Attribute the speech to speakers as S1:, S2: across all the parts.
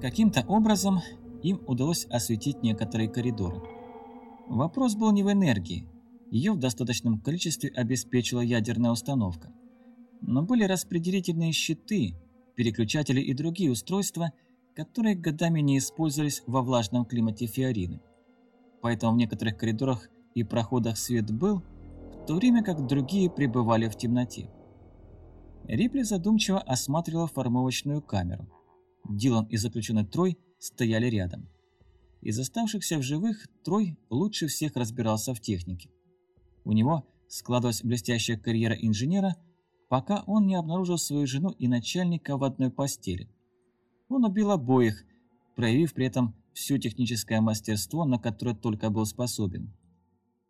S1: Каким-то образом им удалось осветить некоторые коридоры. Вопрос был не в энергии, ее в достаточном количестве обеспечила ядерная установка. Но были распределительные щиты, переключатели и другие устройства, которые годами не использовались во влажном климате Фиорины. Поэтому в некоторых коридорах и проходах свет был, в то время как другие пребывали в темноте. Рипли задумчиво осматривала формовочную камеру. Дилан и заключенный Трой стояли рядом. Из оставшихся в живых Трой лучше всех разбирался в технике. У него складывалась блестящая карьера инженера, пока он не обнаружил свою жену и начальника в одной постели. Он убил обоих, проявив при этом все техническое мастерство, на которое только был способен.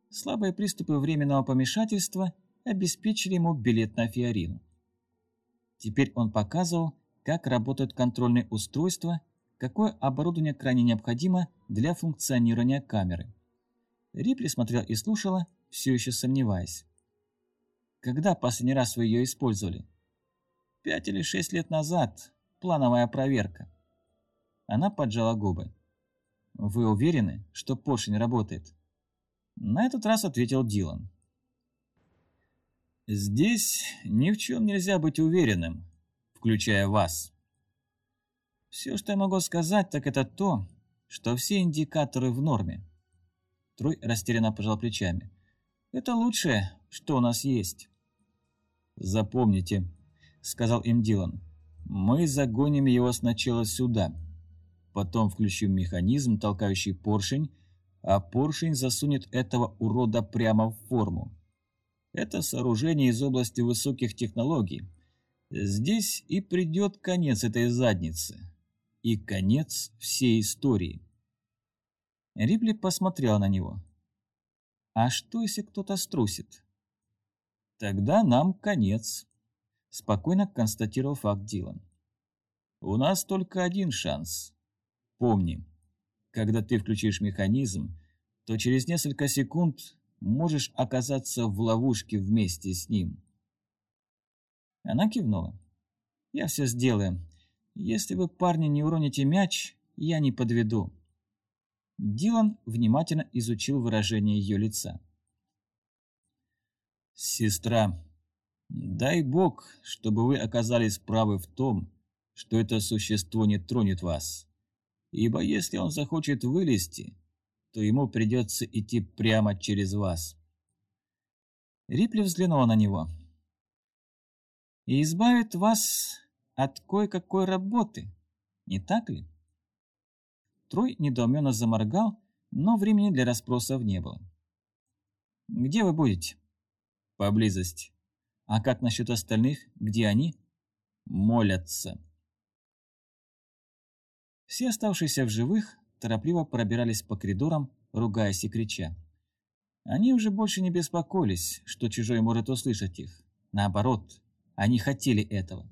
S1: Слабые приступы временного помешательства обеспечили ему билет на Фиорину. Теперь он показывал, как работают контрольные устройства, какое оборудование крайне необходимо для функционирования камеры. Рипли смотрел и слушала, все еще сомневаясь. Когда последний раз вы ее использовали? Пять или шесть лет назад. Плановая проверка. Она поджала губы. Вы уверены, что поршень работает? На этот раз ответил Дилан. Здесь ни в чем нельзя быть уверенным, включая вас. Все, что я могу сказать, так это то, что все индикаторы в норме. Трой растерянно пожал плечами. Это лучшее, что у нас есть. Запомните, сказал им Дилан, мы загоним его сначала сюда, потом включим механизм, толкающий поршень, а поршень засунет этого урода прямо в форму. Это сооружение из области высоких технологий. Здесь и придет конец этой задницы. И конец всей истории. Рипли посмотрела на него. А что, если кто-то струсит? Тогда нам конец, спокойно констатировал факт Дилан. У нас только один шанс. Помни, когда ты включишь механизм, то через несколько секунд можешь оказаться в ловушке вместе с ним. Она кивнула. Я все сделаю. Если вы, парни, не уроните мяч, я не подведу. Дилан внимательно изучил выражение ее лица. «Сестра, дай бог, чтобы вы оказались правы в том, что это существо не тронет вас, ибо если он захочет вылезти, то ему придется идти прямо через вас. Рипли взглянула на него. «И избавит вас от кое-какой работы, не так ли?» Трой недоуменно заморгал, но времени для расспросов не было. «Где вы будете?» «Поблизости. А как насчет остальных? Где они?» «Молятся». Все оставшиеся в живых торопливо пробирались по коридорам, ругаясь и крича. Они уже больше не беспокоились, что чужой может услышать их. Наоборот, они хотели этого.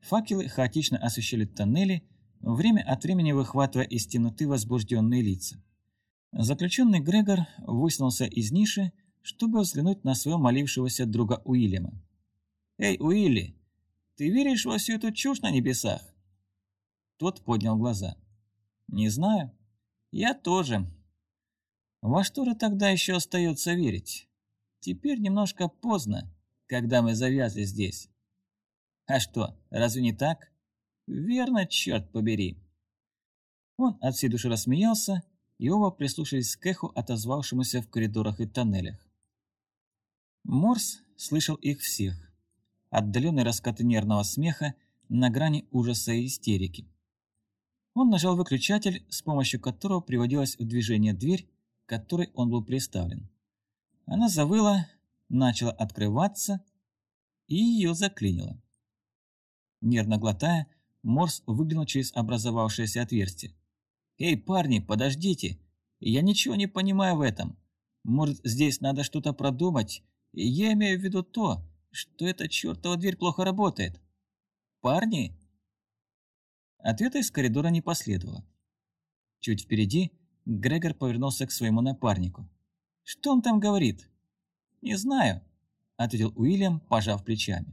S1: Факелы хаотично освещали тоннели, время от времени выхватывая из темноты возбужденные лица. Заключенный Грегор высунулся из ниши, чтобы взглянуть на своего молившегося друга Уильяма. «Эй, Уилли, ты веришь во всю эту чушь на небесах?» Тот поднял глаза. «Не знаю. Я тоже. Во что же тогда еще остается верить? Теперь немножко поздно, когда мы завязли здесь. А что, разве не так? Верно, черт побери». Он от всей души рассмеялся, и оба прислушались к эху, отозвавшемуся в коридорах и тоннелях. Морс слышал их всех. Отдаленные раскаты нервного смеха на грани ужаса и истерики. Он нажал выключатель, с помощью которого приводилась в движение дверь, к которой он был приставлен. Она завыла, начала открываться, и ее заклинило. Нервно глотая, Морс выглянул через образовавшееся отверстие. «Эй, парни, подождите! Я ничего не понимаю в этом. Может, здесь надо что-то продумать? Я имею в виду то, что эта чертова дверь плохо работает. Парни, Ответа из коридора не последовало. Чуть впереди Грегор повернулся к своему напарнику. «Что он там говорит?» «Не знаю», — ответил Уильям, пожав плечами.